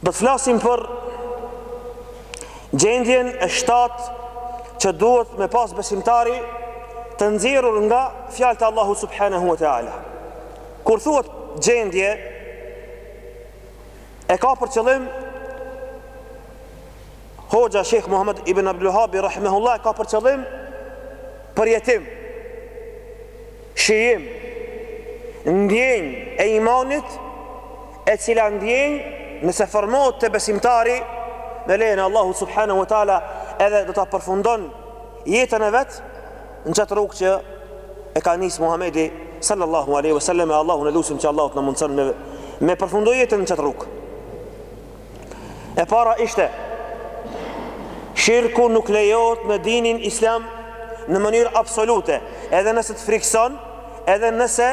Do të flasim për gjendjen e shtatë që duhet me pas besimtari të nxjerrur nga fjalët e Allahut subhanahu wa taala. Kur thuhet gjendje e ka për qëllim Hoxha Sheikh Muhammad ibn Abdul Wahhab rahimahullah ka për qëllim përjetim. Shijim ndjenjë e imanit e cila ndjenjë nëse formohet te besimtari me lejen e Allahut subhanahu wa taala edhe do ta përfundon jetën e vet në çat rrugë që e ka nis Muhamedi sallallahu alaihi wasallam e Allahun e lutim që Allahu të na mundson me përfundu jetën në çat rrugë e para ishte shirku nuk lejohet në dinin islam në mënyrë absolute edhe nëse të frikson edhe nëse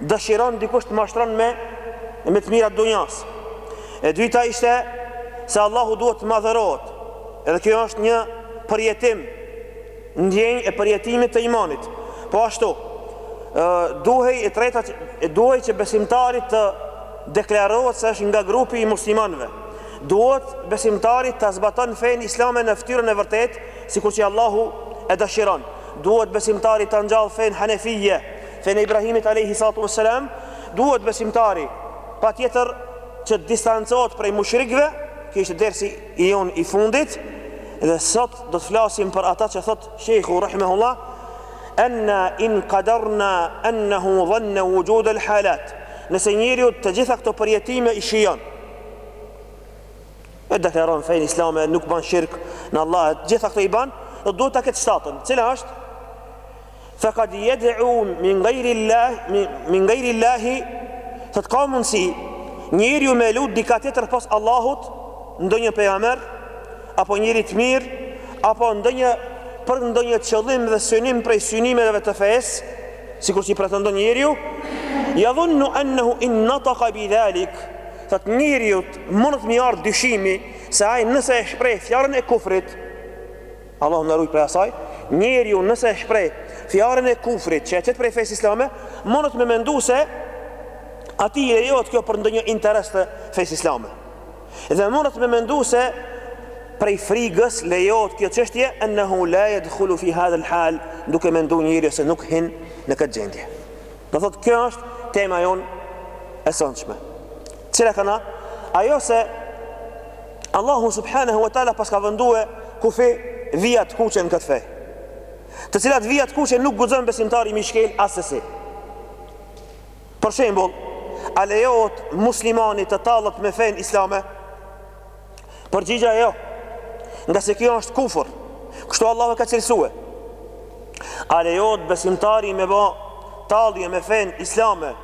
dëshiron dikush të mashtron me me të mirat e dunjas. E dyta ishte se Allahu duhet të madhërohet. Edhe kjo është një përjetim ndjenjë e përjetimit të imanit. Po ashtu, duhej e treta duhej që besimtari të deklarohet se është nga grupi i muslimanëve. Duhet besimtari ta zbaton fenë islame në ftyrën e vërtetë, sikur që Allahu e dëshiron. Duhet besimtari ta ngjall fenë hanefije, Fenë e Ibrahimit alejhi salatu ue selam duhet besimtari patjetër që të distancohet prej mushrikëve, ky ishte dersi i jon i fundit dhe sot do të flasim për ata që thot Shejhu rahimehullah anna in qadarna annahu dhanna wujud al halat. Nëse njeriu të gjitha këto përjetime i shijon, e deklaron fenë islame, nuk ban shirk në Allah, t'gjitha këto i ban, do duhet ta ketë t'shtatën. Cila është? Fekad jed'un min gajri Allah Min gajri Allahi Thot ka mundësi Njeriu me lut diçka tjetër pos Allahut Ndonjë pejgamer Apo njeri të mirë Apo ndonjë Për ndonjë qëllim dhe synim prej synimeve të fesë Sikur si pretendon njeriu Jadhunnu ennehu in nataka bi dhalik Thot njeriut mundet m'i ardh dyshimi Se ai nëse e shpreh fjalën e kufrit Allahu na rujt prej asaj, njeriu nëse e shpreh fjalën e kufrit që e qet prej fesë islame, mundet me mendu se atij i lejohet kjo për ndonjë interes të fesë islame. Dhe mundet me mendu se prej frigës lejohet kjo çështje ennehu la yadkhulu fi hadha al-hal, duke mendu njeriu se nuk hin në këtë gjendje. Do thotë kjo është tema jon e sonshme. Cila kana? Ajo se Allahu subhanahu wa taala paska vendue kufi vija të kuqe në këtë fe. Të cilat vija të kuqe nuk guxon besimtari me i shkel asesi. Për shembull, a lejohet muslimani të tallet me fenë islame? Përgjigja a jo. Ngase kjo është kufër. Kështu Allahu e ka cilësue. A lejohet besimtari me bë tallje me fenë islame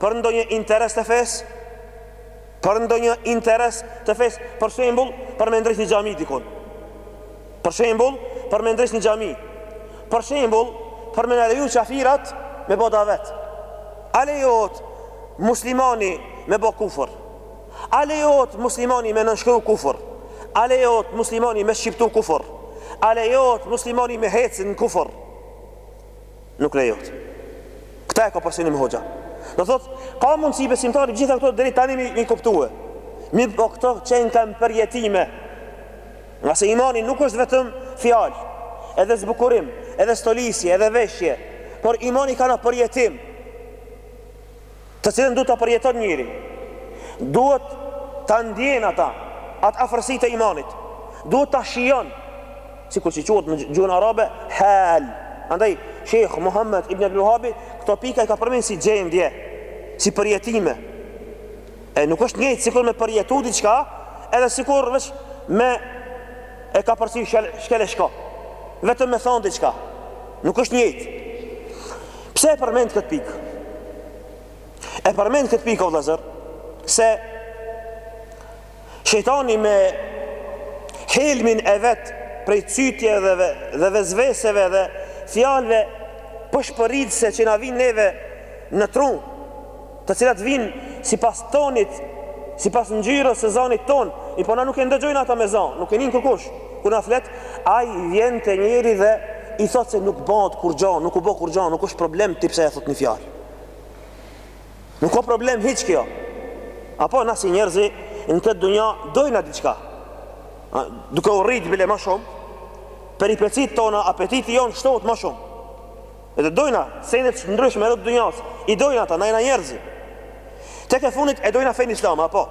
për ndonjë interes të fesë? Për ndonjë interes të fesë, për shembull, për me ndreq një xhami dikun. Për shembull, për me ndreq një xhami. Për shembull, për me na leju qafirat me bo davet. A lejohet muslimani me bo kufër? A lejohet muslimani me nënshkru kufër? A lejohet muslimani me shqiptu kufër? A lejohet muslimani me hecë në kufër? Nuk lejohet. Këta e ka për synim hoxha. Do thotë, ka mundësi besimtari gjitha këto deri tani me i, me i kuptue. Mirëpo këto qenkan përjetime. Ngase imani nuk është vetëm fjalë, edhe zbukurim, edhe stolisje, edhe veshje, por imani ka një përjetim. të cilën duhet ta përjeton njeri, duhet ta ndjen ata, atë afërsi të imanit, duhet ta shijon, sikur që quhet në gjuhën arabe, hal. Andaj, Shejh Muhammed ibn Abdul Vehabi, këto pika i ka përmend si gjendje, si përjetime. E nuk është njëjtë sikur me përjetu diçka, edhe sikur veç me e ka për sy shkel e shko. Vetëm me thanë diçka. Nuk është njëjtë. Pse e përmend këtë pikë? E përmend këtë pikë o vëllazër se shejtani me helmin e vet prej cytjeve dhe vesveseve dhe fjalëve pëshpëritëse që na vijnë neve në tru të cilat vijnë sipas tonit, sipas ngjyrës së zanit tonë, mirëpo na nuk e ndëgjojnë ata me zan, nuk e nin kërkush, kur na flet, ai vjen te njeri dhe i thotë se nuk bëhet kurgjo, nuk u bo kurgjo, nuk është problem ti pse e thotë një fjalë. Nuk ka problem hiç kjo. Apo na si njerëzi në këtë dunja dojna diçka. Duke u rrit bile ma shumë, peripecitë tona, apetiti jonë shtohet ma shumë. Edhe dojna sende të ndryshme edhe të dunjas, i dojna ata, na jena njerëzi. Tek e fundit e dojna fenë islame, apo?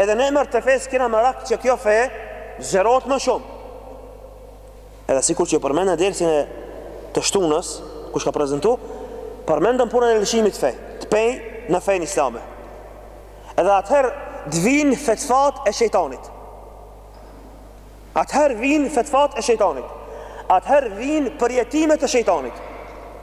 Edhe në emër të fesë kena merak që kjo fe zgjerohet më shumë. Edhe sikur që përmendëm n'dersin e të shtunës, kush ka prezantu, përmendëm punën e lëshimit pe, të penit në fenë islame. Edhe atëherë të vinë fetfat e shejtanit. Atëherë vijnë fetvatë e shejtanit. Atëherë vijnë përjetimet e shejtanit.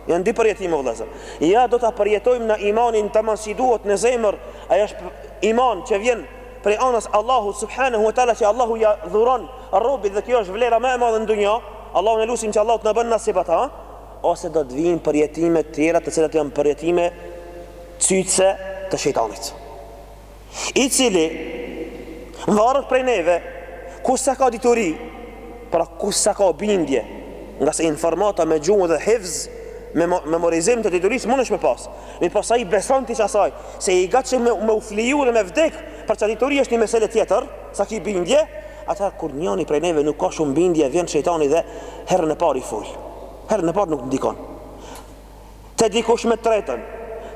Janë dy përjetime vëllezër. Ja do ta përjetojmë në imanin tamam si duhet në zemër, ai është iman që vjen prej anës Allahu subhanahu wa taala që Allahu ja dhuron robit dhe kjo është vlera më e madhe në dunja. Allahu ne lusim që Allahu të na bën nasib ata, ose do të vijnë përjetime të tjera të cilat janë përjetime cytëse të shejtanit. i cili varet prej neve, kush sa ka dituri, pra kush sa ka bindje, nga se informata me gjuhë dhe hifz, me memorizim të diturisë mundësh me pas. Mi pas po a i beson ti qasaj, sa i gatshëm me, me u fliju dhe me vdek, për qat dituri është një mesele tjetër, sa ki bindje, atëherë kur njani prej neve nuk ka shumë bindje, vjen shejtani dhe herën e parë i fol. Herën e parë nuk ndikon. Te dikush me të tretën,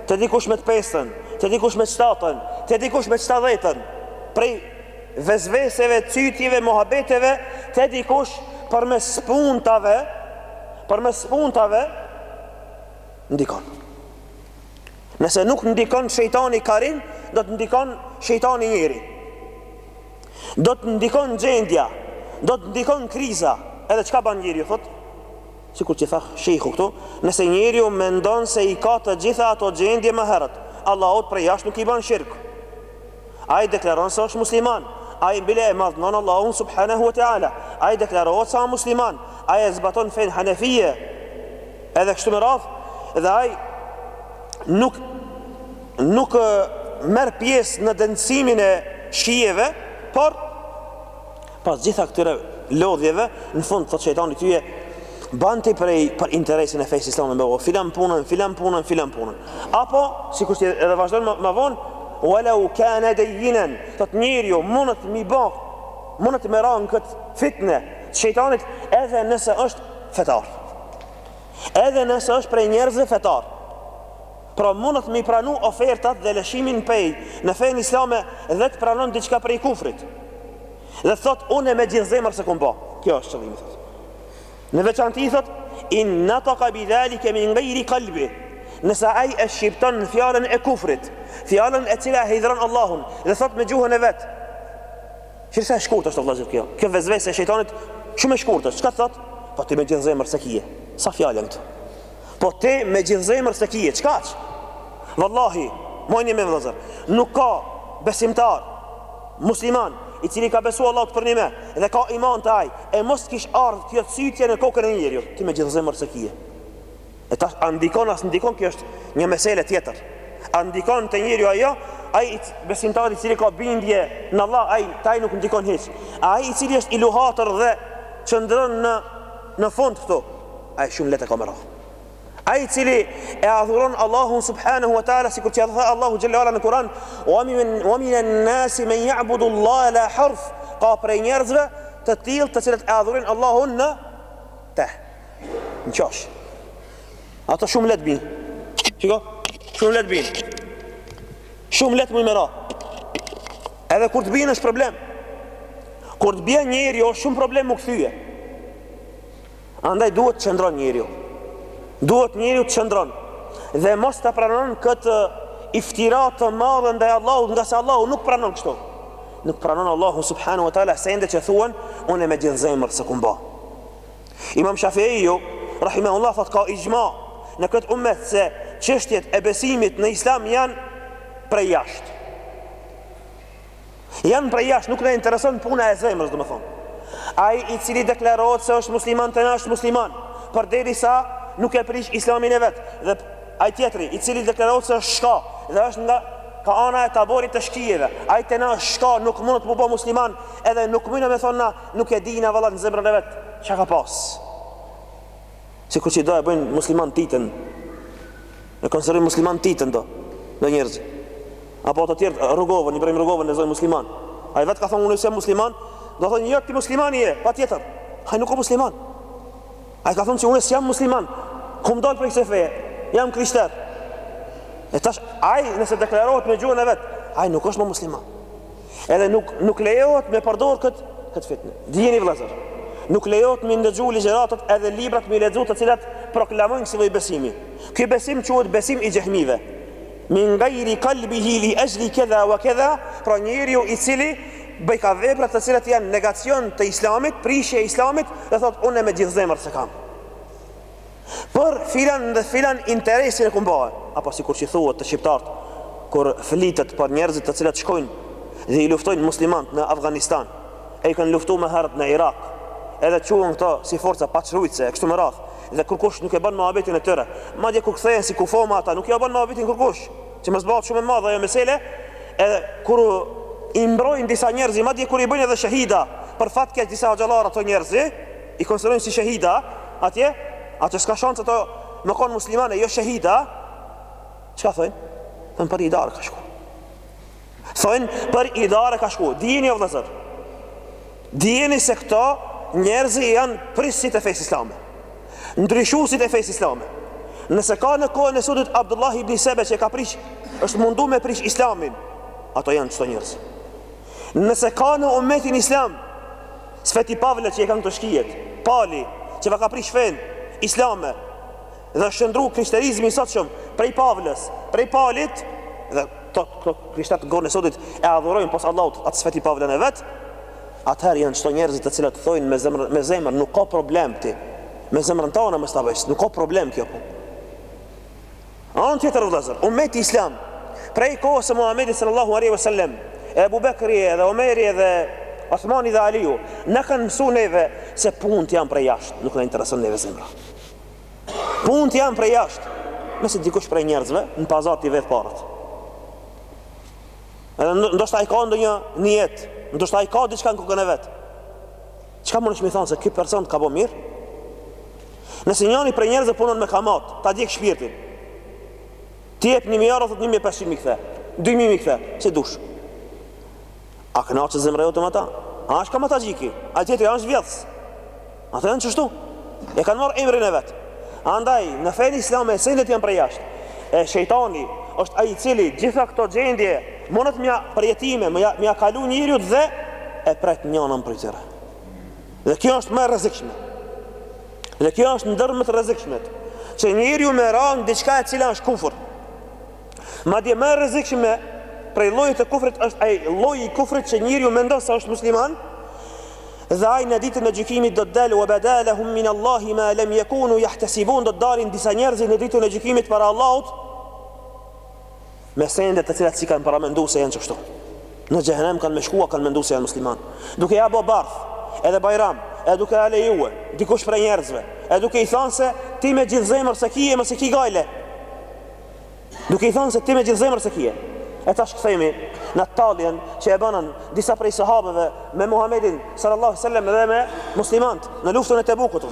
te dikush me të pestën, te dikush me të shtatën, te dikush me të shtadhetën, prej vesveseve, cytjeve, muhabeteve, te dikush përmes shpuntave, përmes shpuntave, ndikon. Nëse nuk ndikon shejtani karin, do të ndikon shejtani njeri. Do të ndikon gjendja, do të ndikon kriza, edhe çka ban njeriu, thotë, Sikurse thotë shejhu këtu, nëse njeriu mendon se i ka të gjitha ato gjendje më herët, Allahut prej jashtë nuk i ban shirk. Ai deklaron se është musliman, ai bile e madhnon Allahun subhanehu wa teala, ai deklarohet se asht musliman, ai e zbaton fenë hanefije, edhe kështu me radhë, dhe ai nuk nuk merr pjesë në dendësimin e shijeve, por Pas gjitha këtyre lodhjeve, në fund thotë shejtani tyje, bane ti prej për interesin e fesë islame me filan punën, filan punën, filan punën. Apo, sikurse edhe vazhdon më, më vonë, wa lau kane dejjinen, thotë njeriu, mundet mi ba, mundet me ra në këtë fitne, të shejtanit edhe nëse është fetar. Edhe nëse është prej njerëzve fetar. Pra mundet me i pranu ofertat dhe lëshon pe në fenë islame dhe të pranon diçka prej kufrit. Dhe të thotë unë me gjithë zemër s'e kum ba. Kjo është qëllimi thotë. Në veçanti thotë in nataka bi dhalike min ghairi qalbi. Nëse ai e shqipton fjalën e kufrit, fjalën e cila e hidhron Allahun dhe thotë me gjuhën e vet. Shih sa e shkurt është vëllazër kjo? Kjo vezvese e shejtanit shumë e shkurt është. Çka thotë? Po ti me gjithë zemër s'e kije. Sa fjalën këtë. Po ti me gjithë zemër se kije, çka që? Vëllahi, more ju vëllezër, nuk ka besimtar, musliman, i cili ka besu Allahut përnime, dhe ka iman te ai, e mos kish ardhë kjo cytje në kokën e njeriut, ti me gjithë zemër se kije. E tash, a ndikon, a s'ndikon, kjo është një mesele tjetër. A ndikon te njeriu ajo, ai besimtar i cili ka bindje në Allah, ai te ai nuk ndikon hiq. Ai i cili është i luhatur dhe qëndron në Në fund këtu, ai shumë lehtë e ka me ra. Ai i cili e adhuron Allahun subhanahu wa taala sikur që thotë Allahu xhelle ve ala në Kur'an, "Wa min wa min an-nas man ya'budu Allaha ala harf", ka prej njerëzve të tillë të cilët e adhurojnë Allahun në teh. Në qosh. Ato shumë lehtë bin. Shiko, shumë lehtë bin. Shumë lehtë mun me ra. Edhe kur të bin është problem. Kur të bjen njeriu është shumë problem me u kthye. Andaj duhet të qëndron njeriu. Duhet njeriu të qëndron dhe mos ta pranon këtë iftira të madhe ndaj Allahut, ngase Allahu nuk pranon kështu. Nuk pranon Allahu subhanahu wa taala sende që thuan unë me gjithë zemër s'e kum bo. Imam Shafi'iju rahimahullah thotë ka ixhma në këtë ummet se çështjet e besimit në Islam janë prej jashtë. Janë prej jashtë, nuk ne intereson puna e zemrës, domethënë. Ai i cili deklarohet se është musliman te na është musliman, përderisa nuk e prish islamin e vet, dhe ai tjetri, i cili deklarohet se është shka, dhe është nga ka ana e taborit të shkijeve, ai te na është shka, nuk mundet m'u bo musliman, edhe nuk mujna me thonë na, nuk e dina vallah në zemrën e vet, çka ka pasë. Sikur që do e bëjnë musliman Titën E konsiderojnë musliman Titën do Do njerëz Apo të tjerë Rugovën, Ibrahim Rugovën e zojnë musliman Ai vetë ka thonë unë s'jam musliman Do thonë jo, ti musliman je, patjetër Ai nuk o musliman Ai ka thonë që unë s'jam musliman Kom dalë prej kësaj feje, jam krishter E tash, ai nëse deklarohet me gjuhën e vet Ai nuk është më musliman Edhe nuk nuk lejohet me përdor kët kët fitnë. Dijeni vëllezër, nuk lejohet me i ndëgju ligjëratat edhe librat me i lexu të cilat proklamojnë kësi lloj besimi. Ky besim quhet besim i xehmive. Min ghairi qalbihi li ajli kedha wa kedha, pra njeriu i cili bën, ka vepra të cilat janë negacion të Islamit, prishje e Islamit dhe thot unë me gjithë zemër s'e kam. Për filan dhe filan interes e kum bo, apo sikur që thuhet te shqiptart, kur flitet për njerëzit të cilat shkojn dhe i luftojn muslimant në Afganistan, e i kan luftu më herët në Irak, edhe quhen këto si forca paqeruajtëse e kështu me radhë, dhe kurkush nuk e ban muhabetin e tyre, madje kur kthehen si kufoma ata nuk ja ban muhabetin kurkush, që mos me u bo shumë e madhe ajo mesele, edhe kur i mbrojn disa njerëzi, madje kur i bëjn edhe shahida, për fat keq disa hoxhallarë ato njerëzi, i konsiderojnë si shehida atje ata s'ka shancë as me konë muslimane jo shehida çka thojnë? thojnë për i darë ka shku thojnë për idare ka shku dijeni o vllazër dijeni se këto njerëzi janë prishsit e fesë islame ndryshusit e fesë islame Nëse ka në kohën e sotit Abdullah ibn Sebe që e ka prish, është mundu me prish Islamin, ata janë qito njerëz. Nëse ka në umetin Islam Sveti Pavle që e kanë këto shkijet, Pali që jav ka prish fenë islame dhe është shndërru krishterizmi i sotshëm prej Pavlës, prej Palit dhe këto këto krishterët kohën e sotit e adhurojnë pos Allahut atë Sveti Pavlen e vet. Atëherë janë qito njerëzit të cilët thojnë me ze me zemër nuk ka problem ti. Me zemër tana mun t'i bësh, nuk ka problem kjo. Po. Në anën tjetër o vëllezër, ummeti islam prej kohës së Muhamedit sallallahu alaihi wasallam, Ebu Bekri dhe Omeri dhe Osmani dhe Aliu na kanë mësu neve se punët janë prej jashtë, nuk na intereson neve zemra. Punët janë prej jashtë. Nëse dikush prej njerëzve në pazar t'i vjedh paret. Edhe ndoshta ai ka ndonjë nijet, ndoshta ai ka diçka në kokën e vet. Çka mundesh me i thonë se ky person ka bo mirë? Nëse njëri prej njerëzve punon me kamat, ta djek shpirtin. T'i jep 1000 euro, thot 1500 m'i kthen. 2000 m'i kthen, si dush. A kënaqet zemra jote me ta? Ai është kamataxhi, ai tjetri është vjedhës. Ata janë qështu. E kanë marrë emrin e vet. Andaj, në fenë islame, sendet janë prej jashtë. E shejtani është ai cili gjitha këto gjendje Mundet mja përjetime, mja, mja kalu njëriut dhe e pret njanën prej tyre. Dhe kjo është më e rrezikshme. Dhe kjo është ndër më të rrezikshmet. Që njëriu me ra në diçka e cila është kufër. Madje më e rrezikshme prej llojit të kufrit është ai lloji i kufrit që njëriu mendon se është musliman. Dhe ai në ditën e gjykimit do të delë wa beda lehum min Allahi ma lem jekunu jahtesibun do të dalin disa njerëzit në ditën e gjykimit para Allahut Me sende të cilat s'i kan paramendu se jan qështu në xhehenem kan me shku e kan mendu se jan musliman duke ja bo borxh edhe bajram edhe duke ja lejue dikush prej njerzve edhe duke i than se ti me gjith zemër e ki e mos ki gajle duke i than se ti me gjith zemër e ki e e tash kthehemi në talljen që e banën disa prej sahabeve me Muhammedin sallallahu sallam dhe me muslimant në luftën e Tebukut të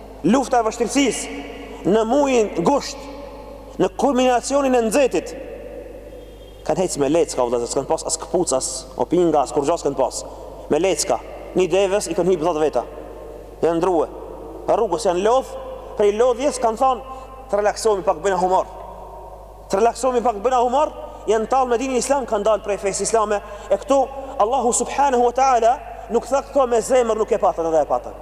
Lufta e vështirësisë në muajin gusht në kulminacionin e nxehtit kanë hec me lecka vëllazër s'kan pas as këpuc as opinga as kurgja s'kan pas me lecka një devës i kanë hip 10 veta janë ndrua rrugës janë lodh prej lodhjes kanë thon të relaksohemi pak bë na humor të relaksohemi pak bë na humor janë tall me dinin islam kanë dal prej fesë islame e këtu Allahu subhanahu wa taala nuk tha këto me zemër nuk e patën edhe e patën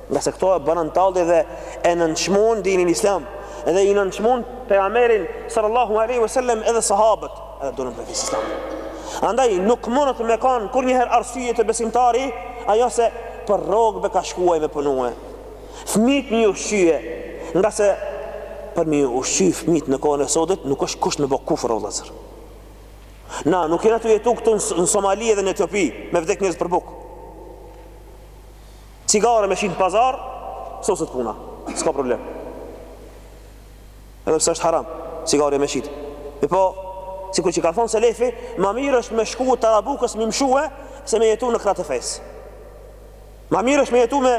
Nga se këto e banën tallje dhe e nënçmon dinin islam dhe i nënçmon pejgamberin sallallahu alaihi wasallam edhe sahabët edhe dinin islam. Andaj nuk munet me kanë kurrnjëherë arsye te besimtari ajo se për rrogë be ka shkuaj me punue. Fëmit me i ushqye, nga se për me i ushqy fëmit në kohën e sotit nuk është kusht me bë kufër o vëllazër. Na, nuk jena tu jetu këtu në Somali edhe në Etiopi, me vdek njerëz për bukë. Cigare me shit pazar soset puna ska problem edhe pse është haram cigare me shit mi po sikur që ka thonë selefi ma mirë është me shku tarabukës me i mshue se me jetu në krahë të fes ma mirë është me jetu me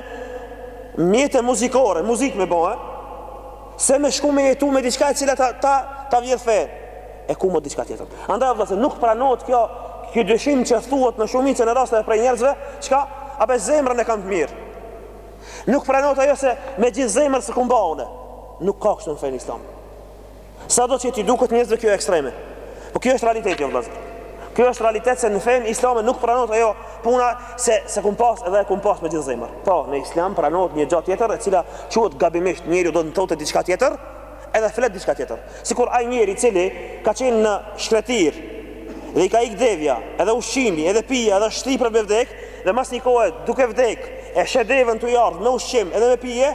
mjete muzikore muzik me bo e se me shku me jetu me diçka e cila ta, ta, ta vjedh fenë e humb diçka tjetër. Andaj o vëllazër nuk pranohet kjo ky dyshim që thuhet në shumicën e rasteve prej njerëzve, çka po zemrën e kam të mirë. Nuk pranohet ajo se me gjithë zemër s'e kum ba une. Nuk ka kështu në fenë islam. Sa do që t'i duket njerëzve kjo ekstreme. Po kjo është realitet o vëllazër. Kjo është realitet se në fenë islame nuk pranohet ajo puna se s'e kum pas edhe e kum pas me gjithë zemër. Po, në islam pranohet një gjë tjetër e cila quhet gabimisht njeriu do të thotë diçka tjetër, edhe flet diçka tjetër, sikur ai njeri i cili ka qenë në shkretirë dhe i ka ikë devja, edhe ushqimi, edhe pija, edhe është shtri për me vdek, dhe mas një kohe duke vdek, e sheh devën tu ardh me ushqim edhe me pije,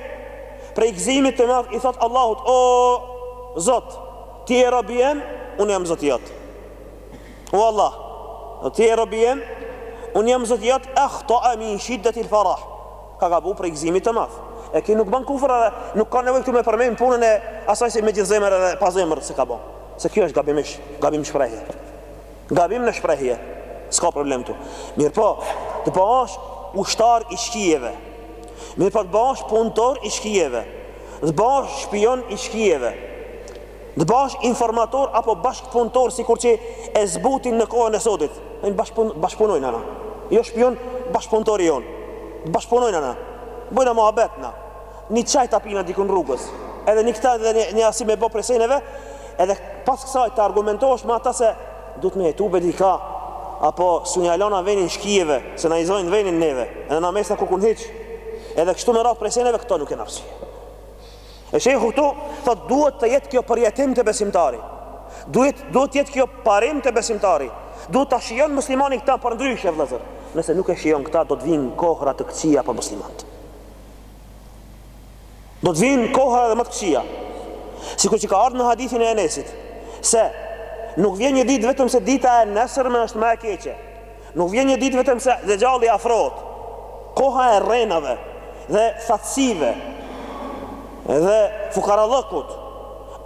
prej gëzimit të madh i thot Allahut, o Zot, ti je robi jem, unë jam Zoti jot. O Allah, ti je robi jem, unë jam Zoti jot, akhtaa min shiddatil farah. Ka gabu prej gzimit të madh. E ky nuk bën kufër edhe nuk ka nevojë këtu me përmend punën e asaj se me gjithë zemër edhe pa zemër s'e ka bo. Se kjo është gabimish, gabim shprehje. Gabim në shprehje. S'ka problem këtu. Mirëpo, të bësh ushtar i shkijeve. Mirëpo të bësh punëtor i shkijeve. Të bësh shpion i shkijeve. Të bash informator apo bashkëpunëtor sikur që e zbutin në kohën e sotit. Ai bashkëpun bashkëpunojna na. Jo shpion bashkëpunëtori jonë. Të bashkëpunojna na. Bojna muhabet na. Ni çaj ta pina dikun rrugës. Edhe një këta dhe një, një asi me bo prej seneve, edhe pas kësaj të argumentosh me ata se duhet me jetu be dika, apo s'un ja lona venin shkijeve, se na i zojnë venin neve, edhe na mesna kukun hiq, edhe kështu me radhë prej seneve, këto nuk janë arsye. E shejhu këtu, thotë duhet të jetë kjo përjetim te besimtari. Duhet duhet të jetë kjo parim te besimtari. Duhet ta shijon muslimani këta përndryshe vëllazër. Nëse nuk e shijon këta do të vijnë kohëra të këqija për muslimanët. Do të vijnë kohëra edhe më të këqija. Sikur që ka ardhur në hadithin e Enesit, se nuk vjen një ditë vetëm se dita e nesërme është më e keqe. Nuk vjen një ditë vetëm se Dexhalli afrohet, koha e rrenave dhe thatësive dhe fukarallëkut,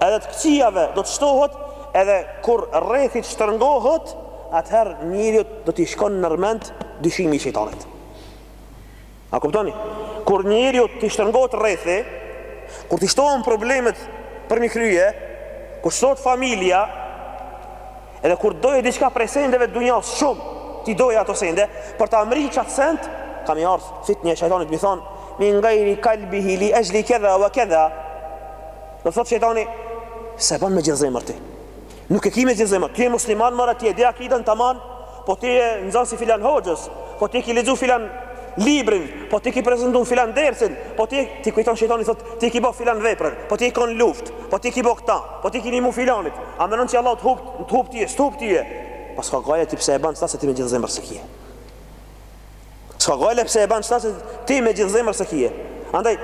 edhe të këqijave do të shtohet edhe kur rrethi të shtrëngohet, atëherë njeriut do t'i shkon nërmend dyshimi i shejtanit. A kuptoni? Kur njeriut t'i shtërngohet rrethi, kur t'i shtohen problemet për një krye, kur shtohet familja, edhe kur doje diçka prej sendeve të dunjas shumë, t'i doje ato sende, për ta mrri qatë send, ka m'i ardhë fitne e shajtanit m'i thonë, min gajri kalbihi li exhli kedha wa kedha, do thotë shajtani, s'e ban me gjithë zemër ti. Nuk e ki me gjithë zemër, ti je musliman more ti e di akiden taman, po ti je nxënës i filan hoxhës, po ti e ki lexu filan librin, po ti e ki prezantu filan dersin, po ti, t'i kujton shejtani thotë ti e ki bo filan veprën, po ti je kon n'luftë, po ti e ki bo këta, po ti i ki nimu filanit, a mendon se Allahu të hup, s'të hup ty, s'të hup ty. Po s'ka gajle ti pse e ban qëta se ti me gjithë zemër s'e ki. S'ka gajle pse e ban qëta se ti me gjithë zemër s'e kije. Andaj,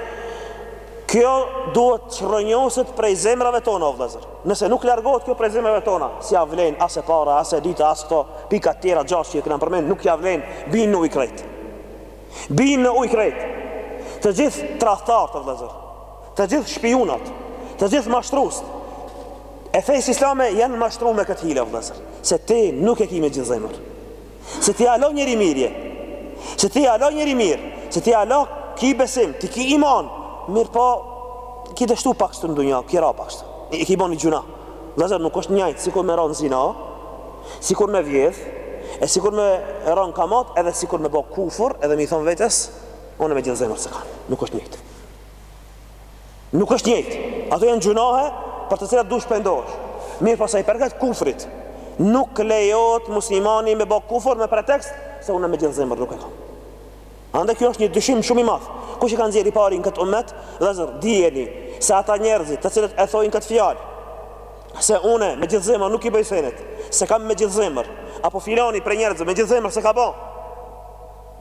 kjo duhet të çrrënjoset prej zemrave tona, o vllezër. Nëse nuk largohet kjo prej zemrave tona, s'ja vlen, as e para, as e dyta, as këto, pikat tjera, gjashtë që i kena përmen, nuk ja vlen, bijnë në ujë krejt. Bijnë në ujë krejt. Të gjithë tradhtarët, o vllezër. Të gjithë shpijunat. Të gjithë mashtruesit e fejës islame janë mashtru me këtë hile, o vllezër. Se ti nuk e ki me gjithë zemër. Se ti hala njeri i mirë je Se ti hala njeri i mirë Se ti hala ki besim Ti ki iman Mirëpo Ki dështu pak shtu në dunja Ki ra pak shtu E ki bo një gjunah Vllezër nuk është njajtë Sikur me ra në zina Sikur me vjedh E sikur me ra në kamatë Edhe sikur me bo kufur Edhe me i thonë vetes Unë me gjithë zemër s'e kam Nuk është njajtë Nuk është njëjtë. Ato janë gjynahe për të cilat duhet të pendohesh. Mirëpo sa i përket kufrit, nuk lejohet muslimani me bë kufër me pretekst se unë me gjithë zemër nuk e kam. Andaj kjo është një dyshim shumë i madh. Kush e ka nxjerrë i pari në këtë umet? Vëllazër, dijeni se ata njerëzit të cilët e thojnë këtë fjalë se unë me gjithë zemër nuk i bëj senet, s'e kam me gjithë zemër, apo filani prej njerëzve me gjithë zemër s'e ka bo.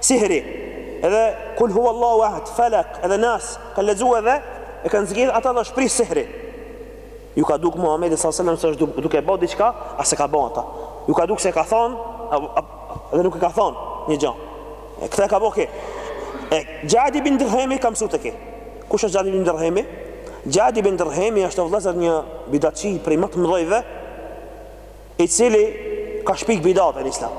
Sihri edhe kul huwa Allahu ahad, felek edhe nas kanë lexuar edhe e kanë zgjidh ata dhe është prish sihri. Ju ka duk Muhamedit sallallahu alajhi wasallam se është duke bë diçka, a s'e ka bo ata. Ju ka duk se ka thon, edhe nuk e ka thon një gjë. E këta e ka bo ky. E Xhadi bin Dirhemi ka mësu te ky. Kush është Xhadi bin Dirhemi? Xhadi bin Dirhemi është vëllazër një bidatçi prej më të mëdhojve, i cili ka shpik bidate në Islam.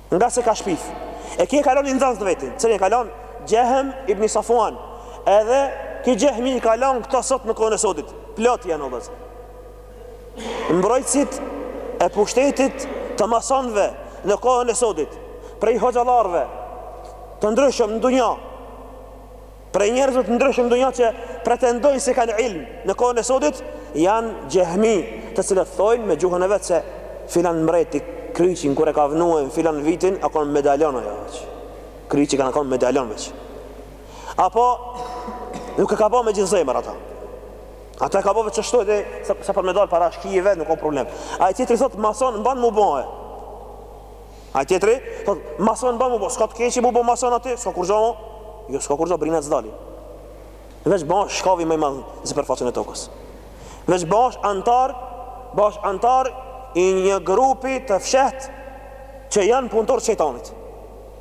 Ngase ka shpif. E ky e ka lon një nxanës të vetin. Cilin e ka lon? Xhehm ibn Safuan. Edhe ky Xhehmi i ka lan këta sot në kohën e sotit. Plot janë o vllazër. Mbrojtësit e pushtetit të masonve në kohën e sotit, prej hoxhallarëve, të ndryshëm në dunja, Prej njerëzve të ndryshëm në dunja që pretendojnë se kanë ilm në kohën e sotit janë xhehmi, të cilët thonë me gjuhën e vet se filan mbreti kryqin kur e ka vënu në filan vitin ka qenë medaljon ajo. Kryqi ka qenë medaljon veç. Apo nuk e ka bë me gjithë zemër ata. Ata e ka bo veç ashtu edhe sa, sa për me dalë para shkijeve nuk ka problem. Ai tjetri thotë mason ban mu bo. Ai tjetri, thot, mason bon mu bo, s'ka të keqe mu bo mason aty, s'ka kurgjo mo? Jo, s'ka kur gjo, brinat s't'dalin. Veç bash shkavi më i madh në sipërfaqen e tokës. Veç bash antar, bash antar i një grupi të fsheht që janë punëtorë të shejtanit.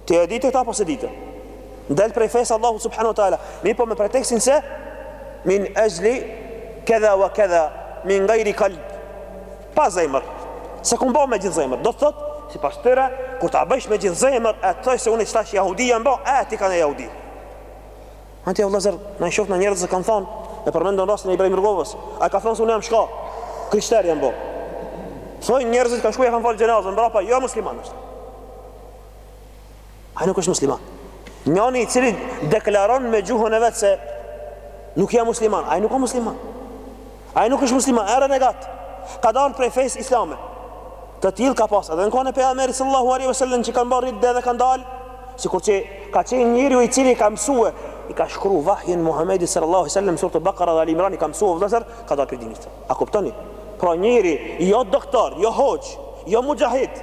Ti e di këta apo s'e di? Del prej fesë Allahut subhanahu wa taala, mirëpo me pretekstin se min exhli kedha wa kedha min ghairi kalb. Pa zemër, s'e kom bo me gjithë zemër. Do të thotë, sipas tyre, kur ta bësh me gjithë zemër, e thua se unë tash jahudi jam bë, e ti kanë jahudi. Andaj vllazër, na shohim njerëz që kanë thënë, e përmendën rastin e Ibrahim Rugovës. Ai ka thënë se unë jam shka, krishterë jam bë. Thoj njerëzit kanë shkuar kanë fal xhenazën mbrapa, jo musliman. Ai nuk është musliman. Njani i cili deklaron me gjuhën e vet se nuk jam musliman, ai nuk është musliman. Ai nuk është musliman, është renegat. Ka dalë prej fesë islame. Të tillë ka pas edhe në kohën e pejgamberit sallallahu alaihi wasallam që kanë bërë ridde dhe kanë dalë, sikur që ka qenë njeriu i cili ka mësuar, i ka shkruar vahjin Muhamedit sallallahu alaihi wasallam suretul Bakara dhe Ali Imran i ka mësuar vëllazër, ka dalë prej dinit. A kuptoni? Pra njeri, jo doktor, jo hoxhë, jo muxhahid,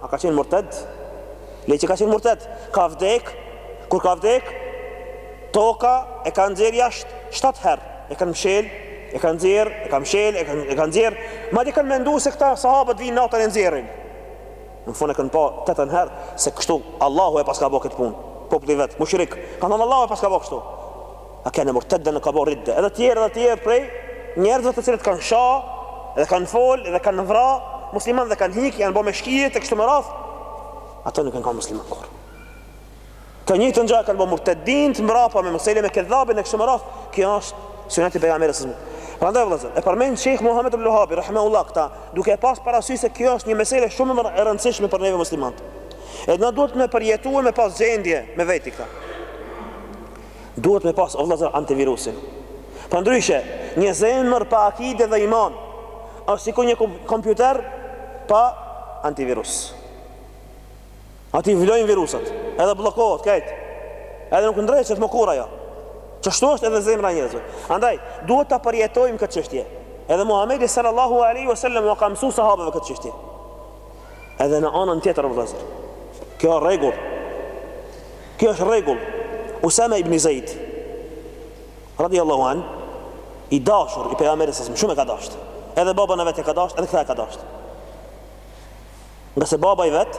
A ka qenë murted? Le që ka qenë murted, ka vdekë, kur ka vdekë, toka e ka nxjerrë jashtë shtatë herë, e kanë mshelë, e ka nxjerrë, e kanë mshelë, e ka nxjerrë, madje kanë mendu se këta sahabët vinë natën e nxjerrin. Në fund e kanë pa tetën herë, se kështu Allahu e paska bo këtë punë, populli vetë, mushrik, kanë thonë Allahu e paska bo kështu. A kanë murtedden nuk ka bo ridde edhe tjerë edhe tjerë prej njerëzve të cilët kanë sha dhe kanë fol dhe kanë vra musliman dhe kanë hik janë bo me shkijet e kështu me radhë ato nuk janë kanë musliman kurrë të njëjtën gjë kanë bo murteddin të mrapa me Musejleme Kedhabin e kështu me radhë kjo është sunet i pejgamberit sallallahu alaihi wasallam Prandaj vëllazër, e përmend Sheikh Muhammed ibn Abdul Vehabi rahimahullahu këta, duke pas parasysh se kjo është një meselë shumë e rëndësishme për neve muslimanët. Edhe na duhet me përjetu me pas gjendje me veti këta. Duhet me pas o vëllazër antivirusin. Përndryshe, një zemër pa akide dhe iman është sikur një kompjuter pa antivirus. Aty vlojnë virusat, edhe bllokohet krejt. Edhe nuk ndreqet më kurrë ajo. Qështu është edhe zemra e njerëzve. Andaj duhet ta përjetojmë këtë çështje. Edhe Muhamedi sallallahu alaihi wasallam ua ka mësu sahabeve këtë çështje. Edhe në anën tjetër o vëllezër. Kjo është rregull. Kjo është rregull. Usama ibn Zaid radiallahu an i dashur i pejgamberit sallallahu alaihi wasallam shumë e ka dashtë. Edhe babën e vet e ka dashtë, edhe këta e ka dashtë. Ngase baba i vet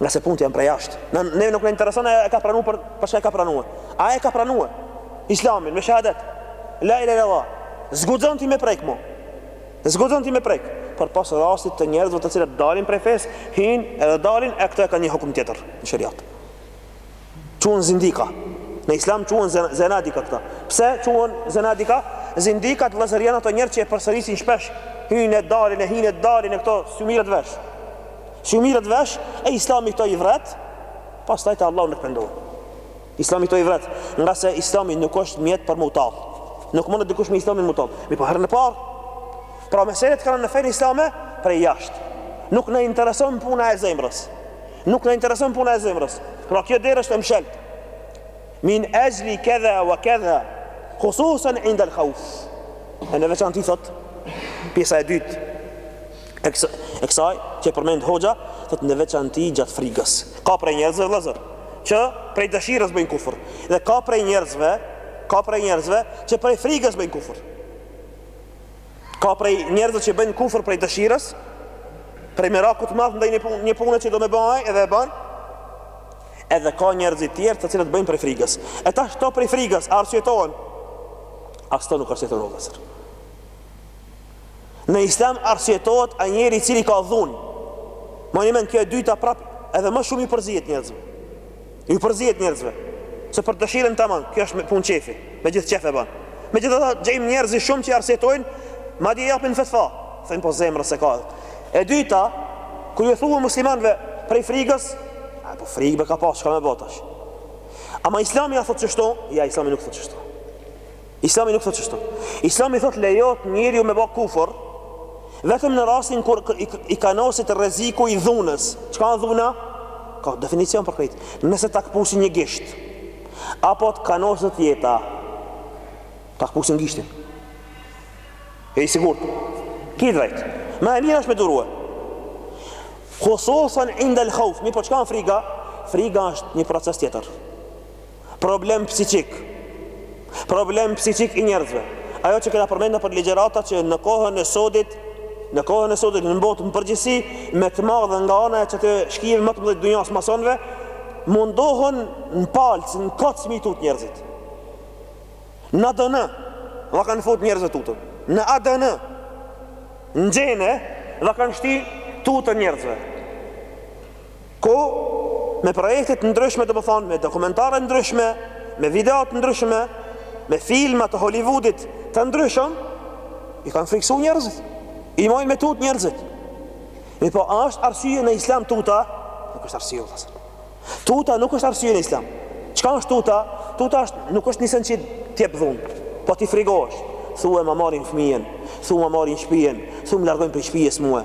Ngase punët janë prej jashtë. Na ne nuk na intereson a e ka pranuar për për çka e ka pranuar. A e ka pranuar Islamin me shahadet. La ilaha illallah. S'guxon ti me prek mo. S'guxon ti me prek. Përpos rastit të njerëzve të cilët dalin prej fesë, hyjnë edhe dalin e këto e kanë një hukum tjetër në sheriat. Quhen zindika Në islam quhen zenadika këta Pse quhen zenadika Zindikat vëllazër janë ato njerëz që e përsërisin shpesh Hyjnë e dalin e hyjnë e dalin e këto S'u merret vesh S'u merret vesh E islami këto i vret Pastaj te Allahu nuk pendohet Islami këto i vret Ngase islami nuk është mjet për m'u tall Nuk mundet dikush me islamin m'u tall Mirëpo herën e parë Pra meselet janë në fenë islame Prej jashtë Nuk na intereson puna e zemrës Nuk na intereson puna e zemrës. Pra kjo derë është e msheltë. Min ajli kedha wa kedha, khususan inda al-khawf. E në veçanti thotë pjesa e dytë e kësaj që e përmend hoxha, thotë në veçanti gjatë frigës. Ka prej njerëzve vëllazër që prej dëshirës bëjnë kufër dhe ka prej njerëzve, ka prej njerëzve që prej frigës bëjnë kufër. Ka prej njerëzve që bëjnë kufër prej dëshirës, prej merakut të madh ndaj një pune që do me ba edhe e ban. Edhe ka njerëz të tjerë të cilët bëjnë prej frigës. E tash këto prej frigës arsyetohen. As to nuk arsyetohen o vëllezër. Në Islam arsyetohet ai njeri i cili ka dhunë. Me njëmend kjo e dyta prap edhe më shumë i përzihet njerëzve. Ju përzihet njerëzve, se për dëshirën tamam, kjo është punë qefi, me gjithë qef e ban. Megjithatë gjejmë njerëzi shumë që i arsyetojnë, madje japin fetva, thonë po zemra s'e ka. E dyta, kur ju thuhet muslimanëve prej frigës, a po frigë be ka pas, çka me bo tash? Ama Islami a thotë qeshtu, ja Islami nuk thotë qeshtu. Islami nuk thotë kështu. Islami thotë lejohet njeriu me bë kufër vetëm në rastin kur i kanoset rreziku i dhunës. Çka është dhuna? Ka definicion për krejt. Nëse ta këpusin një gisht apo të kanoset jeta, ta këpusin gishtin. E i sigurt. Ki drejt. Ma e mirë është me durue. Khususan inda al-khawf, mirëpo çka a friga? Friga është një proces tjetër. problem psiqik, problem psiqik i njerëzve. Ajo që kena përmend nëpër ligjërata që në kohën e sodit, në kohën e sodit në botë në përgjithësi, me të madhe nga ana e qetyne shkive ma të mëdhej të dynjasë masonve, mundohen në palcë, në koc m'i tut njerëzit. Në ADN, ja kanë fut njerëzve tutën. Në ADN, në gjene, ja kanë shti tutën njerëzve. Ku, me projekte të ndryshme, domethënë me dokumentare të ndryshme, me video të ndryshme, me filma të Hollywoodit të ndryshëm, i kanë frikësu njerëzit, i mojnë me tut njerëzit. Mirëpo, a është arsye në islam tuta? Nuk është arsye, vëllezër. Tuta nuk është arsye në islam. Çka është tuta? Tuta është nuk është ni sen që të jep dhunë, po ti frigohesh. Thu ma marrin fëmijën, thu ma marrin shpijën, thu më largojnë prej shpijës mue.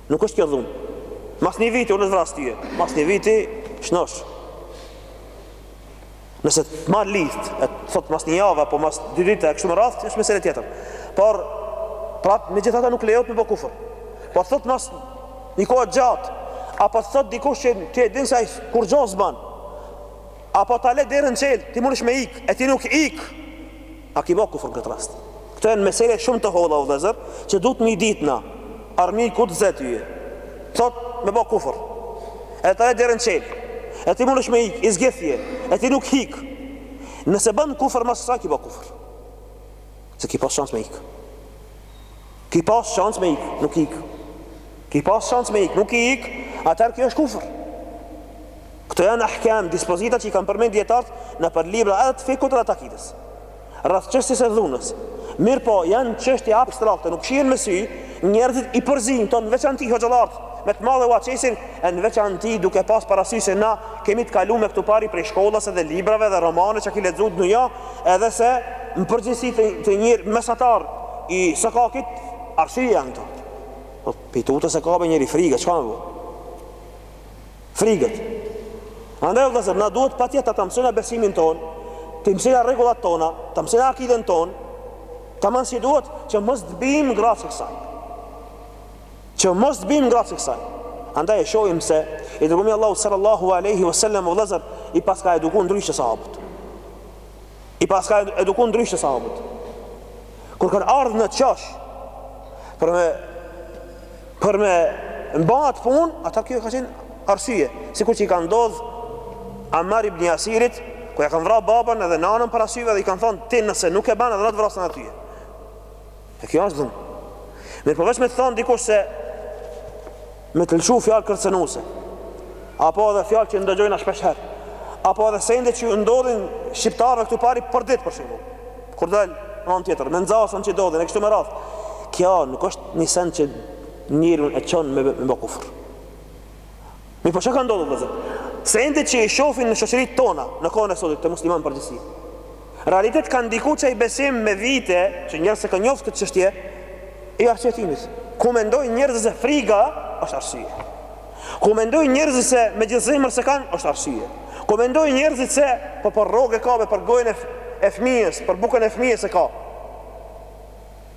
Nuk është kjo dhunë. Mas një viti unë të vras tyje. Mas një viti, shnosh. Nëse të ma lidhtë, e të thotë mas një jave, apo mas dy dite, e kështu me radhë, është mesele tjetër. Por, prapë, megjithatë nuk lejot me bo kufër. Po të thotë mas një kohe të gjatë, apo të thotë dikush që ti e din se ai kurgjo s'ban, apo ta le derën qelë, ti mundesh me ik, e ti nuk ik, A ki ba kufër në këtë rast? Këto janë mesele shumë të holla o vëllezër që duhet me i ditë na. Armiku të zë tyje. Thot me ba kufër. E ta le derën çel. E ti mundesh me ik, i zgidht je. E ti nuk hik. Nëse bën kufër mas asaj ki ba kufër. Se ki pas shans me ik. Ki pas shans me ik, nuk ik. Ki pas shans me ik, nuk ik, atëherë kjo është kufër. Këto janë ahkam, dispozita që i kanë përmend dietarët nëpër libra edhe të fikhut edhe të akides. Rreth çështjes së dhunës. Mirpo janë çështje abstrakte, nuk shihen me sy, njerëzit i përzinë këto, në veçanti hoxhallarët me të madhe ua qesin e në veçanti duke pas parasysh se na kemi të kaluar, me këtu pari prej shkollës edhe librave dhe romane që ki lexuar në ja, edhe se në përgjithësi të, te njeri mesatar i sokakit, arsye janë këto. Po, po i tutet, se ka me njeri friga, çka me bu? frigët. Andaj o vëllazër, na duhet patjetër ta mësojna besimin tonë, t'i mësojna rregullat tona, ta mësojna akiden tonë, tamam si duhet që mos të bim n'grackë të kësaj. Që mos të bim n'grackë të kësaj. Andaj e shohim se i Dërgumi i Allahut sallallahu alaihi wasallam, o vëllazër, i paska edukuar ndryshe sahabët. I paska edukuar ndryshe sahabët. Kur kanë ardhur në çosh për me Për me mba atë punë, ata kjo ka qenë arsye. Sikur që i ka ndodhë Amar ibn Jasirit, kur ia kanë vra babën edhe nanën para syve dhe i kanë thonë, ti nëse nuk e banë edhe na të vrasim ty. E kjo është dhunë. Mirëpo veç me të thonë dikush se me të lëshu fjalë kërcenuse, apo edhe fjalë që ndëgjojna shpeshherë, apo edhe sende që ju ndodhin shqiptarëve këtu pari për ditë për shembull. Kur dal në anën tjetër, me nxasën që ndodhin e kështu me radhë. Kjo nuk është një send që njerin e çon me bo kufër. Mirëpo çka ka ndodhur vllezër? Sendet që i shohin në shoqëritë tona, në kohën e sotit te muslimanët në përgjithësi. Realitet ka, diku që i besim me vite, që njerëzit s'e kanë njohur këtë çështje, i arsyetimit. Ku mendojnë njerëzit se friga është arsye. Kur mendojnë njerëzit se me gjithë zemër s'e kanë, është arsye. Kur mendojnë njerëzit se po për rrogë e ka, për gojën e, e fëmijës, për bukën e fëmijës e ka.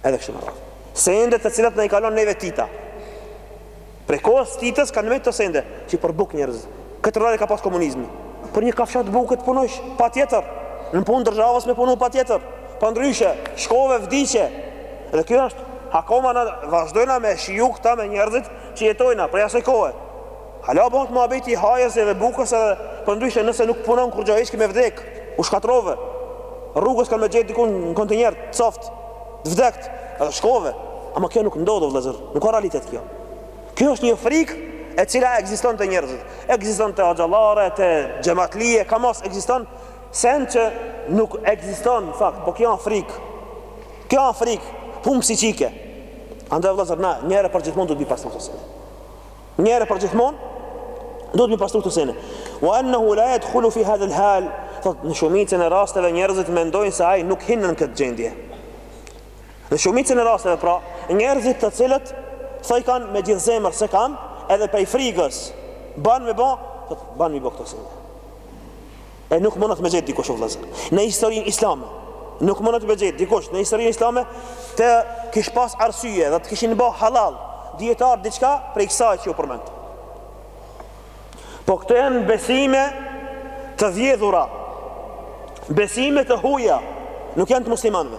Edhe kështu me radhë. Sende të cilat na i ka lon neve Tita. Prej kohës Titës kanë met këto sende, që për bukë njerëzit. Këtë rrenë e ka pas komunizmi. Për një kafshat bukë të punojsh, patjetër. Në punë te xhavës me punu patjetër. Përndryshe, shkove vdiqe. Dhe kjo është, akoma na vazhdojna me shiju këtë me njerëzit, Që jetojna prej asaj kohe. Hala bëhet muhabeti i hajës dhe bukës edhe përndryshe nëse nuk punon kurgjo hiç ki me vdek, u shkatrove. Rrugës kanë me gjetë dikun në kontinjer, të coft, të vdekt, edhe shkove. Ama kjo nuk ndodh, o vllezër, nuk ka realitet kjo. Kjo është një frikë e cila ekziston te njerëzit. Ekziston te axhallarë, te xhematlie, ka mos ekziston, send që nuk ekziston n'fakt, po kjo a frikë. Kjo frikë punë psikike. Andaj vëllazër na njëherë për gjithmonë do të bëj pastru këtë sene. Njëherë për gjithmonë duhet me i pastru këto sene. Wa annahu la yadkhulu fi hadha al-hal. Thot në shumicën e rasteve njerëzit mendojnë se ai nuk hin në këtë gjendje. Në shumicën e rasteve pra, njerëzit të cilët thojkan me gjithë zemër s'e kam, edhe prej frikës, ban me bo, thot ban me bo këto sene. E nuk mundet me gjetë dikush o vëllazër. Në historinë islame, nuk mundet me gjetë dikush në historinë islame të kish pas arsye dhe të kishin ba halal dietar diçka prej kësaj që u përmend. Po këto janë besime të vjedhura. Besime të huaja, nuk janë të muslimanëve.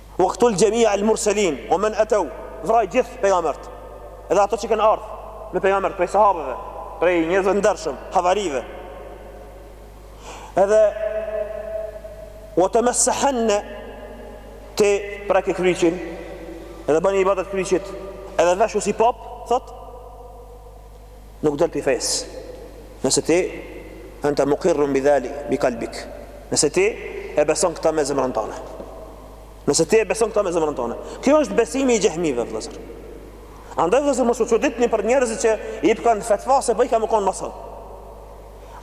Waqtul jami'a al mursalin wa man atau, Vraj gjithë pejgambert dhe ato që kanë ardh me pejgambert prej sahabeve, prej njerëzve të ndershëm, havarive. Edhe wa tamassahanna ti preke kryqin, edhe bani ibadet kryqit, edhe veshu si pop, thot Nuk del pi fes. Nëse ti anta muqirrun bi dhali bi kalbik. Nëse ti e beson këtë me zemrën tënde. Nëse ti e beson këtë me zemrën tënde. Kjo është besimi i xhehmive vëllazër. Andaj vëllazër mos u çuditni për njerëzit që jipkan fetva se bojka me kon mason.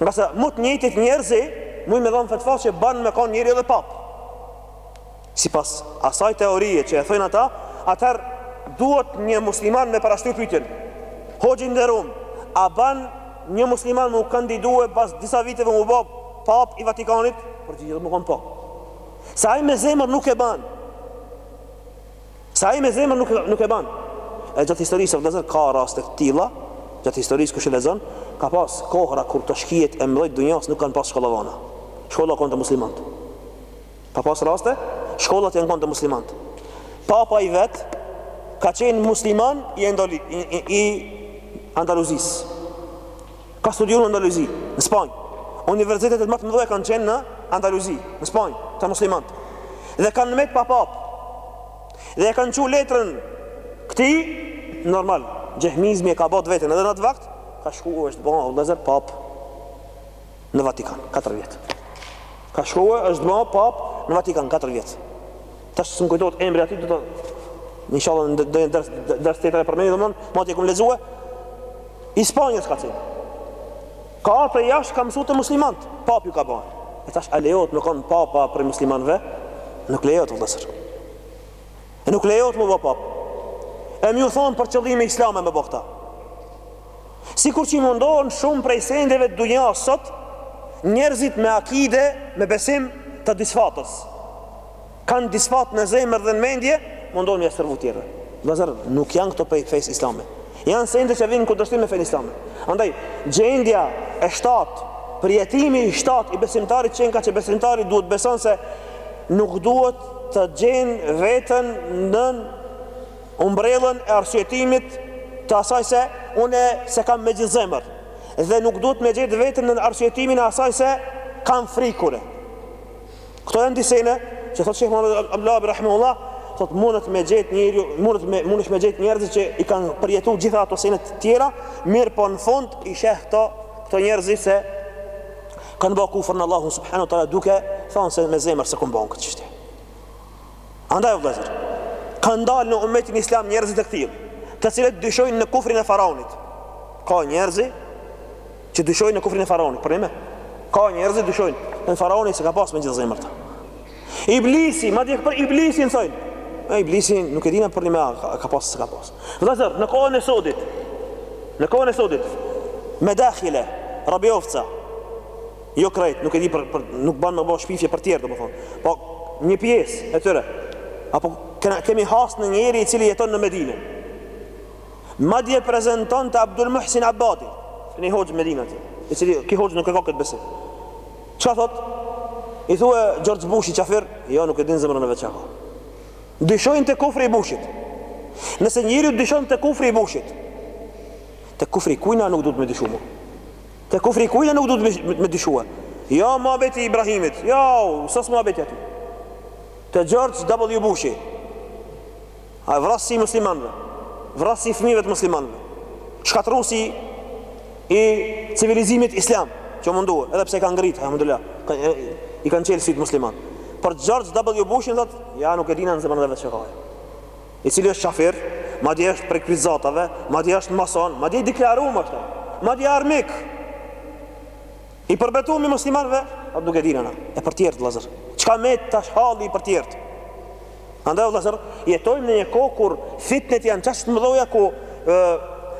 Nga sa mut njëjtit njerëzi, munë me dhon fetva që ban me kon njëri edhe pap. Sipas asaj teorie që e thojnë ata, atëherë duhet një musliman me parashtru pyetjen, Hoxhë i nderuam, a ban një musliman me u kandidue pas disa viteve me u bë Papë i Vatikanit? Përgjigja duhet me kon po. Se ai me zemër nuk e ban. Se ai me zemër nuk nuk e ban. E gjatë historisë vëllazër ka raste të tilla, gjatë historisë kush e lexon, ka pas kohëra kur te shkijet e mëdhejt e dunjas nuk kanë pas shkolla. Vona. shkolla u kon te muslimanët. Ka pas raste, shkollat janë kon te muslimantë. Papa i vet ka qenë musliman i Andali, i, i, i Andaluzis. Ka studiu në Andaluzi, në Spanjë. Universitetet ma të mëdha kanë qenë në Andaluzi, në Spanjë, te muslimantë. Dhe kanë mbet pa pap. Dhe e kanë çu letrën këtij normal. Xhehmizmi e ka bo veten edhe në atë vakt, ka shku është bon, vëllazër pap. në Vatikan, 4 vjet. Ka shku, është bërë pap në Vatikan 4 vjet. Tash s'më kujtohet emri i atij, do të inshallah në ndonjë ders ders tjetër e përmendë domthon, moti e kam lexuar. I Spanjës ka qenë. Ka atje jashtë ka mësu te muslimanët, pap u ka bërë. E tash a lejohet me kon papa për muslimanëve? Nuk lejohet vëllazër. E nuk lejohet me u bë pap. E me ju thon për qëllime islame me bo këta. Sikur që i mundohen shumë prej sendeve të dunjas sot, njerëzit me akide, me besim të disfatës. Kanë disfatë në zemër dhe në mendje, mundohen me ia servu tjerëve. Vëllazër, nuk janë këto prej fesë islame. Janë sende që vijnë në kundërshtim me fenë islame. Andaj, gjendja e shtatë, përjetimi i shtatë i besimtarit qenka që besimtari duhet t'beson se nuk duhet të gjen veten nën Umbrellën e arsyetimit të asaj se unë s'e kam me gjithë zemër dhe nuk duhet me gjet veten nën arsyetimin e asaj se kam frikure. Këto janë dy sene që thotë Shejh Muhammed Abdulvehabi rahimehullah, thotë mundet me gjet njeri, mundet me, mundet me gjet njerëzit që i kanë përjetu gjitha ato sene të tjera, mirëpo në fund i sheh këto, këto njerëzit se kanë bërë kufër në Allahun subhanahu wa taala duke thënë se me zemër s'e kam bërë këtë çështje. Andaj o vëllezër, kanë dalë në ummetin islam njerëzi të këtillë, të cilët dyshojnë në kufrin e faraonit. Ka njerëzi që dyshojnë në kufrin e faraonit, përnime. Ka njerëzi dyshojnë në faraonin, s'e ka pas me gjithë zemër atë. Iblisi, madje edhe për Iblisin thojnë. E iblisi nuk e dina përnime, ka, ka pas, s'e ka pas. Vëllezër, në kohën e sodit, në kohën e sodit, medakhile, rabiovca, Jo krejt, nuk e di për, për nuk bën me bo shpifje për tjerë, domethënë. Po një pjesë e tyre. Apo kena, kemi has në njeri i cili jeton në Medinë. Madje prezenton te Abdul Muhsin Abadi, një hoxhë n'Medinë aty, i cili ky hoxhë nuk e ka këtë besim. Çka thot? I thua George Bushi qafir? Jo, nuk e din zemrën e vet çka ka. Dyshojnë te kufri i Bushit. Nëse njeriu dyshon te kufri i Bushit, te kufri i kujna nuk duhet me dyshu. Te kufri i kujna nuk duhet me, me dyshua. Jo muhabeti i Ibrahimit. Jo, s'osht muhabeti aty. Te George W Bushi. Ai vrasësi i muslimanëve. Vrasësi i fëmijëve të muslimanëve. Shkatrrusi i civilizimit islam që u mundu, edhe pse ka ngrit, alhamdulillah. Ka, i kanë çelë sytë muslimanët. Por George W Bushin thotë, ja nuk e dina në zemrën e vet çfarë. i cili është qafir, madje është prej kryqëzatave, madje është mason, madje i deklaruar është ai, madje armik i përbetuar i muslimanëve, atë nuk e dina na. E për tjerë vëllazër. Çka me tash halli për tjerë. Andaj vëllazër, jetojmë në një kohë kur fitnet janë çast më dhoja ku ë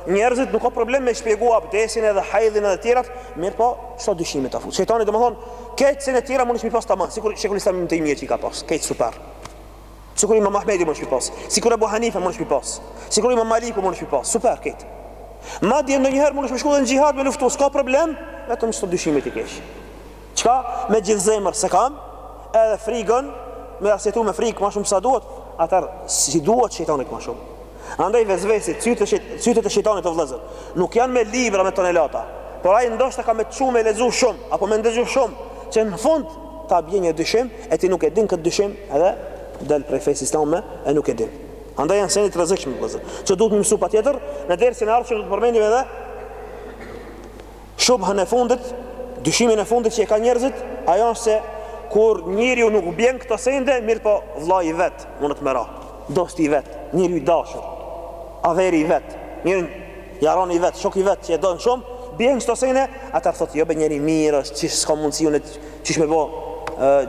njerëzit nuk ka problem me shpjegua abdesin edhe hajdhin edhe tjerat, mirëpo qëto dyshime ta fut shejtani domethënë, këto senet tjera mundesh m'i pas tamam, sikur Shejhul Islam Tejmije që i ka pas, krejt super. Sikur Imam Ahmedi mundesh m'i pas, sikur Abu Hanife mundesh m'i pas, sikur Imam Maliku mundesh m'i pas, super krejt. Madje ndonjëherë mundesh me shku në xhihad me luftu, s'ka problem, vetëm qëto dyshime t'i kesh. Çka? Me gjithë zemër s'e kam, edhe frikën, me arsyetu me frikë më shumë sa duhet, atëherë s'i duhet shejtanit më shumë. Andaj vesveset, cytjet e shejtanit, vëllezër, nuk janë me libra me tonelata. Por ai ndoshta ka me të çu me lexu shumë apo me ndëgju shumë, që në fund ta bje një dyshim, e ti nuk e din këtë dyshim, edhe del prej fesë islame e nuk e din. Andaj janë sene të rrezikshme vëllezër, që duhet me i mësu patjetër, në dersin e ardhshëm do të përmendim edhe shubhën e fundit, dyshimin e fundit që e kanë njerëzit, ajo është se kur njeriu nuk bjen në këto sende, mirëpo vllai i vet, mundet me ra. Dosti i vet, njeriu i dashur, xhuveri i vet, njërin jaroni i vet, shok i vet që e don shumë, bjen në këto sende, atëherë thotë jo be njeri i mirë është, qysh s'ka mundësi unë qysh me bo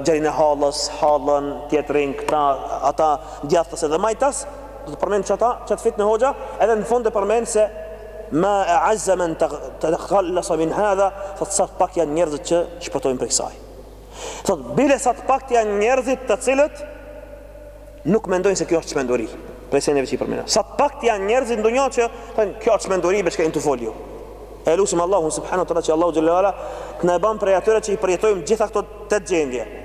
djalin e hallës, hallën, tjetrin, këta, ata, djathtas edhe majtas, do ta përmend qata, qat fitne hoxha, edhe në fund e përmend se Ma a'azza men takhallasa min hadha, thotë sa të pak janë njerëzit që shpëtojnë prej kësaj. Thotë bile sa të pak janë njerëzit të cilët nuk mendojnë se kjo është çmenduri. Prej seneve që i përmendëm. Sa të pak janë njerëzit në dunja që thonë kjo është çmenduri, be çka jeni tu fol ju. E lusim Allahun subhanahu wa taala që Allahu xhelle ue ala të na e bën prej atyre që i përjetojmë gjitha këto tetë gjendje.